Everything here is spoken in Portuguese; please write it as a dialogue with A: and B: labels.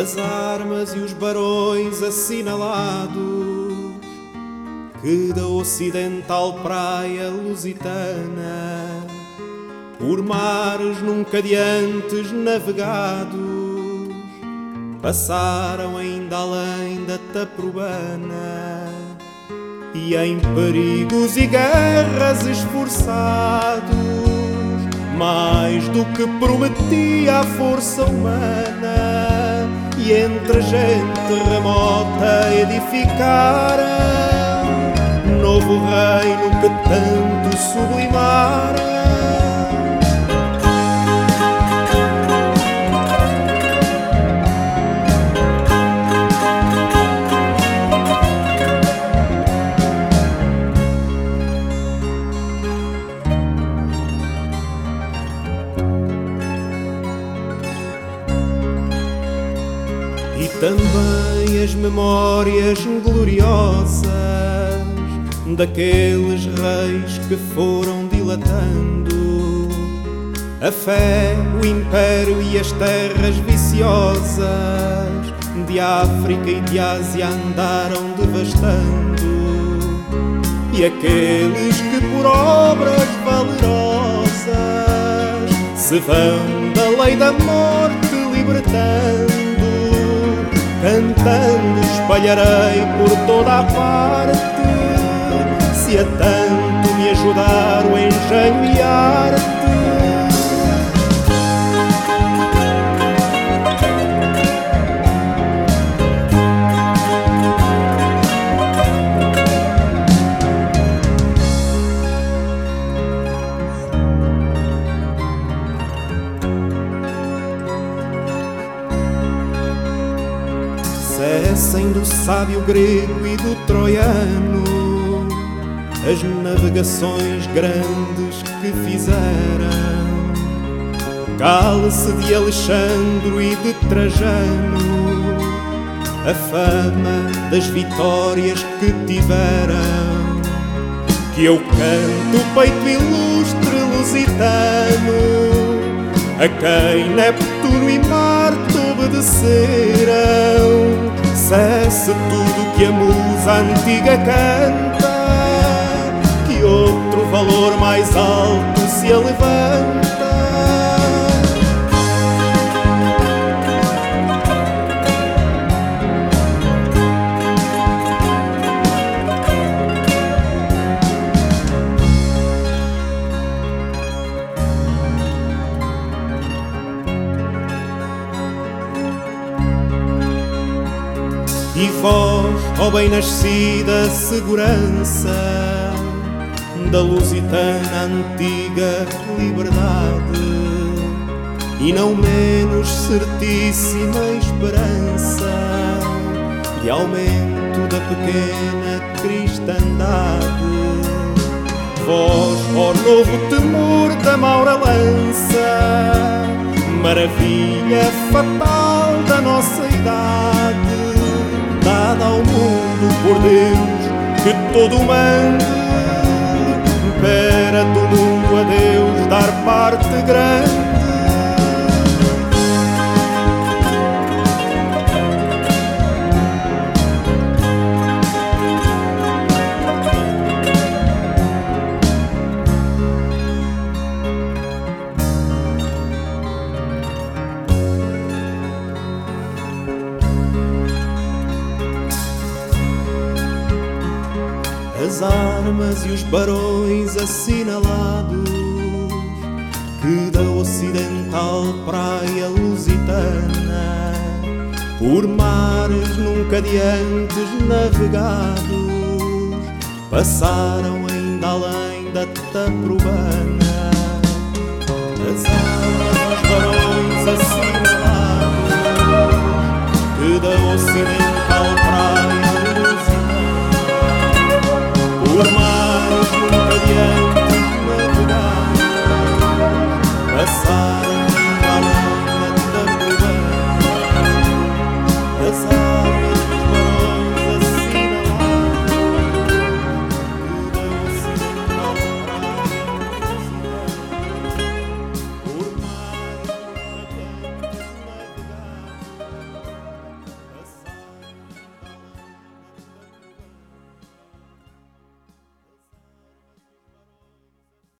A: as armas e os barões assinalados que da ocidental praia lusitana por mares nunca antes navegados passaram ainda além da Taprobana e em perigos e guerras esforçados mais do que prometia a força humana entre gente remota edificaram novo reino que tanto sublimara e também as memórias gloriosas daqueles reis que foram dilatando. A fé, o império e as terras viciosas de África e de Ásia andaram devastando. E aqueles que por obras valerosas se vão da lei da morte libertando cantando espalharei por toda a parte. Se a tanto me ajudar o engenho e arte. Cessem do sábio grego e do troiano as navegações grandes que fizeram. Cale-se de Alexandre e de Trajano a fama das vitórias que tiveram. Que eu canto peito ilustre lusitano a quem Neptuno e Marte obedeceram. Cesse tudo que a musa antiga canta, que outro valor mais alto se levanta. E vós, ó bem-nascida segurança da lusitana antiga liberdade e não menos certíssima esperança de aumento da pequena cristandade. Vós, ó novo temor da maura lança, maravilha fatal da nossa idade dada ao mundo por Deus que todo mande Pera do mundo a Deus dar parte grande as armas e os barões assinalados que da ocidental praia lusitana por mares nunca antes navegados passaram ainda além da Taprobana.